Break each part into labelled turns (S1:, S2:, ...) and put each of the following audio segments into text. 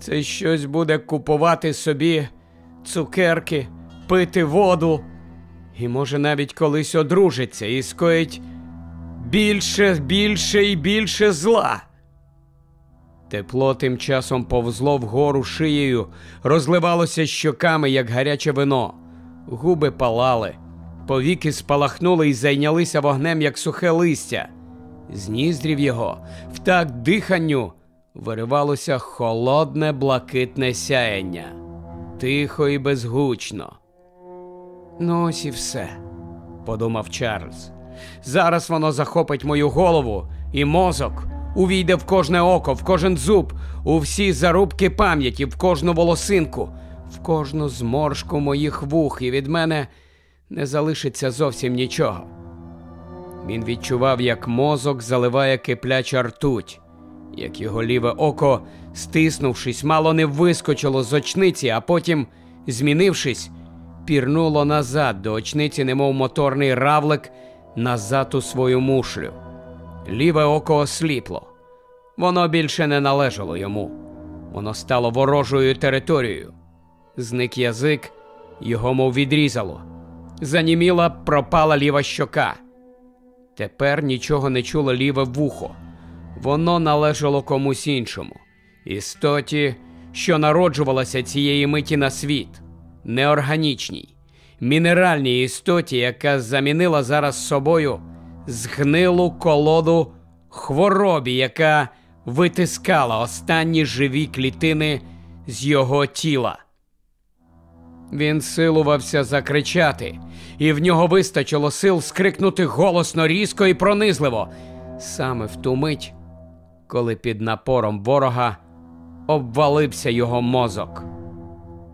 S1: Це щось буде купувати собі цукерки, пити воду, і може навіть колись одружиться і скоїть більше, більше і більше зла. Тепло тим часом повзло вгору шиєю, розливалося щоками, як гаряче вино, губи палали, повіки спалахнули і зайнялися вогнем, як сухе листя. З ніздрів його, в такт диханню, виривалося холодне блакитне сяєння, тихо і безгучно. Ну, ось і все, подумав Чарльз. Зараз воно захопить мою голову і мозок, увійде в кожне око, в кожен зуб, у всі зарубки пам'яті, в кожну волосинку, в кожну зморшку моїх вух, і від мене не залишиться зовсім нічого. Він відчував, як мозок заливає кипляча ртуть, як його ліве око, стиснувшись, мало не вискочило з очниці, а потім, змінившись, пірнуло назад до очниці, немов моторний равлик, назад у свою мушлю. Ліве око осліпло. Воно більше не належало йому. Воно стало ворожою територією. Зник язик, його мов відрізало. Заніміла, пропала ліва щока. Тепер нічого не чуло ліве вухо. Воно належало комусь іншому. Істоті, що народжувалася цієї миті на світ, неорганічній, мінеральній істоті, яка замінила зараз собою згнилу колоду хворобі, яка витискала останні живі клітини з його тіла. Він силувався закричати, і в нього вистачило сил скрикнути голосно, різко і пронизливо, саме в ту мить, коли під напором ворога обвалився його мозок.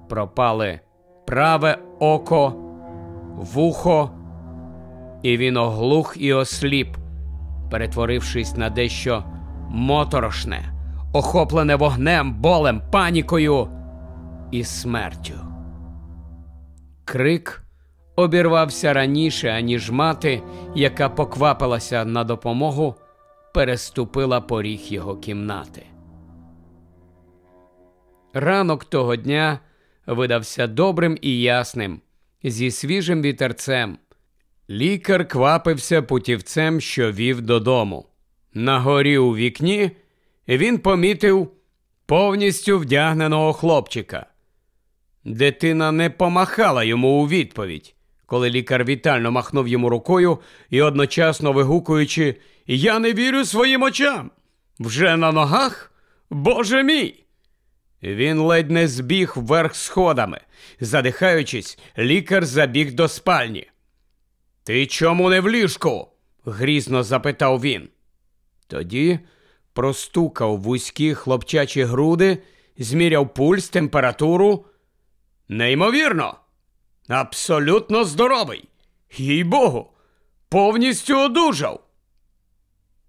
S1: Пропали праве око, вухо, і він оглух і осліп, перетворившись на дещо моторошне, охоплене вогнем, болем, панікою і смертю. Крик обірвався раніше, аніж мати, яка поквапилася на допомогу, переступила поріг його кімнати. Ранок того дня видався добрим і ясним, зі свіжим вітерцем. Лікар квапився путівцем, що вів додому. На горі у вікні він помітив повністю вдягненого хлопчика. Дитина не помахала йому у відповідь, коли лікар вітально махнув йому рукою і одночасно вигукуючи Я не вірю своїм очам. Вже на ногах? Боже мій! Він ледь не збіг вверх сходами. Задихаючись, лікар забіг до спальні. Ти чому не в ліжку? грізно запитав він. Тоді простукав вузькі хлопчачі груди, зміряв пульс, температуру. Неймовірно, абсолютно здоровий. Їй Богу, повністю одужав.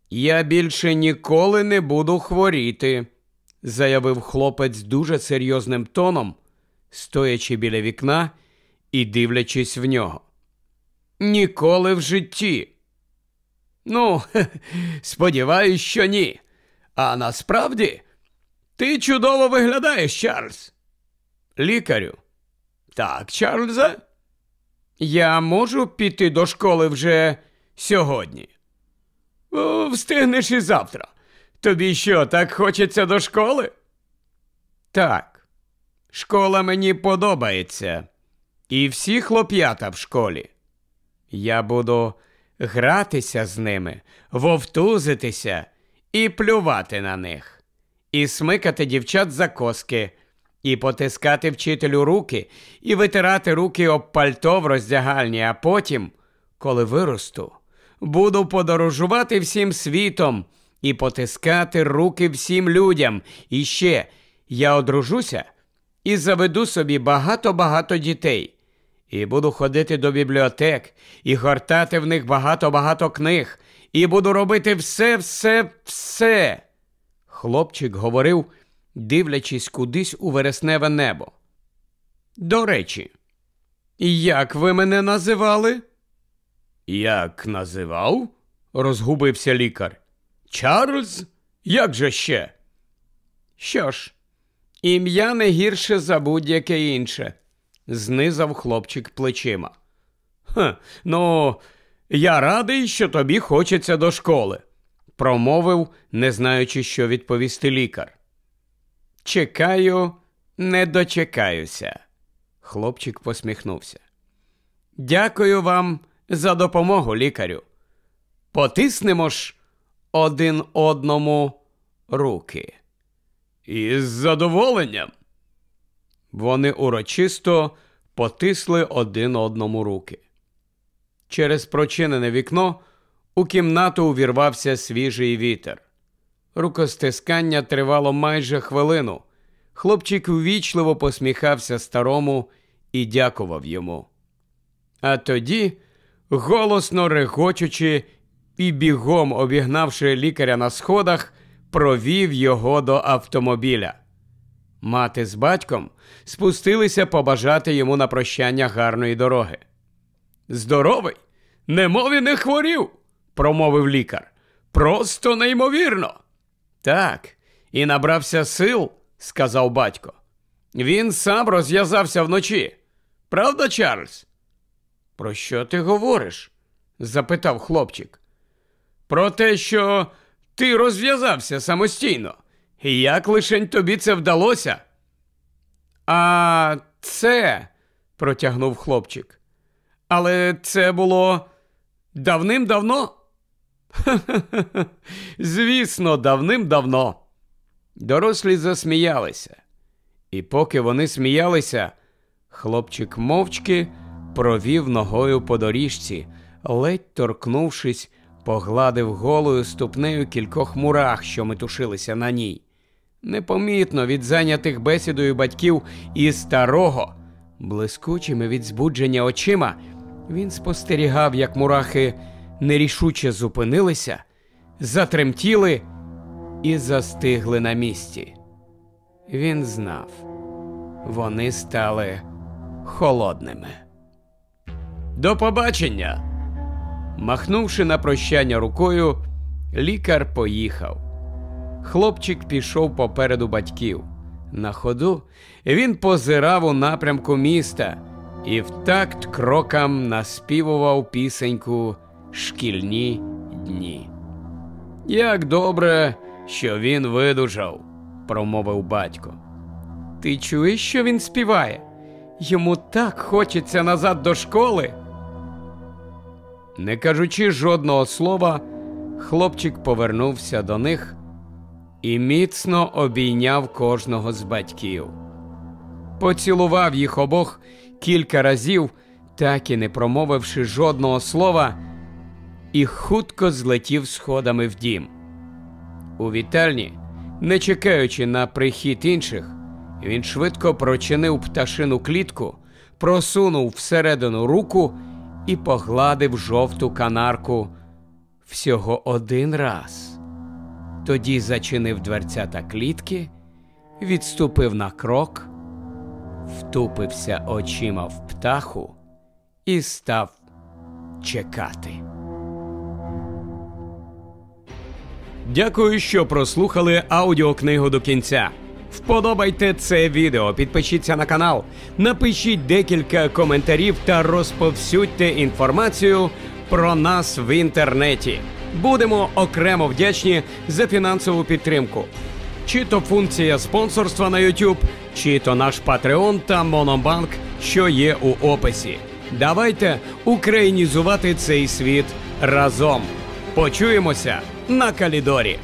S1: Я більше ніколи не буду хворіти, заявив хлопець дуже серйозним тоном, стоячи біля вікна і дивлячись в нього. Ніколи в житті. Ну, сподіваюсь, що ні. А насправді ти чудово виглядаєш, Чарльз. Лікарю. Так, Чарльзе, я можу піти до школи вже сьогодні. Встигнеш і завтра. Тобі що, так хочеться до школи? Так, школа мені подобається. І всі хлоп'ята в школі. Я буду гратися з ними, вовтузитися і плювати на них, і смикати дівчат за коски, і потискати вчителю руки, і витирати руки об пальто в роздягальні, а потім, коли виросту, буду подорожувати всім світом і потискати руки всім людям. І ще я одружуся і заведу собі багато-багато дітей. І буду ходити до бібліотек і гортати в них багато-багато книг, і буду робити все, все, все. Хлопчик говорив, дивлячись кудись у вересневе небо. До речі, як ви мене називали? Як називав? розгубився лікар. Чарльз? Як же ще? Що ж, Ім'я не гірше за будь-яке інше, знизав хлопчик плечима. «Ха, Ну, я радий, що тобі хочеться до школи, промовив, не знаючи, що відповісти лікар. Чекаю, не дочекаюся. Хлопчик посміхнувся. Дякую вам за допомогу, лікарю. Потиснемо ж один одному руки. Із задоволенням. Вони урочисто потисли один одному руки. Через прочинене вікно у кімнату увірвався свіжий вітер. Рукостискання тривало майже хвилину. Хлопчик увічливо посміхався старому і дякував йому. А тоді, голосно регочучи і бігом обігнавши лікаря на сходах, провів його до автомобіля. Мати з батьком спустилися побажати йому на прощання гарної дороги. Здоровий, немов і не хворів, промовив лікар. Просто неймовірно. Так, і набрався сил, сказав батько. Він сам розв'язався вночі. Правда, Чарльз? Про що ти говориш? запитав хлопчик. Про те, що ти розв'язався самостійно. І як лишень тобі це вдалося? А це, протягнув хлопчик. Але це було давним-давно? Звісно, давним-давно. Дорослі засміялися. І поки вони сміялися, хлопчик мовчки провів ногою по доріжці, ледь торкнувшись, погладив голою ступнею кількох мурах, що метушилися на ній. Непомітно від зайнятих бесідою батьків і старого, блискучими від збудження очима, він спостерігав, як мурахи нерішуче зупинилися, затремтіли і застигли на місці. Він знав, вони стали холодними. До побачення. Махнувши на прощання рукою, лікар поїхав. Хлопчик пішов попереду батьків. На ходу він позирав у напрямку міста і в такт крокам наспівував пісеньку Шкільні дні. Як добре, що він видужав, промовив батько. Ти чуєш, що він співає? Йому так хочеться назад до школи. Не кажучи жодного слова, хлопчик повернувся до них і міцно обійняв кожного з батьків. Поцілував їх обох кілька разів, так і не промовивши жодного слова, і хутко злетів сходами в дім. У вітальні, не чекаючи на прихід інших, він швидко прочинив пташину клітку, просунув всередину руку і погладив жовту канарку всього один раз. Тоді зачинив дверцята клітки, відступив на крок, втупився очима в птаху і став чекати. Дякую, що прослухали аудіокнигу до кінця. Вподобайте це відео, підпишіться на канал, напишіть декілька коментарів та розповсюдьте інформацію про нас в інтернеті. Будемо окремо вдячні за фінансову підтримку. Чи то функція спонсорства на YouTube, чи то наш Patreon та Монобанк, що є у описі. Давайте українізувати цей світ разом. Почуємося на Калідорі.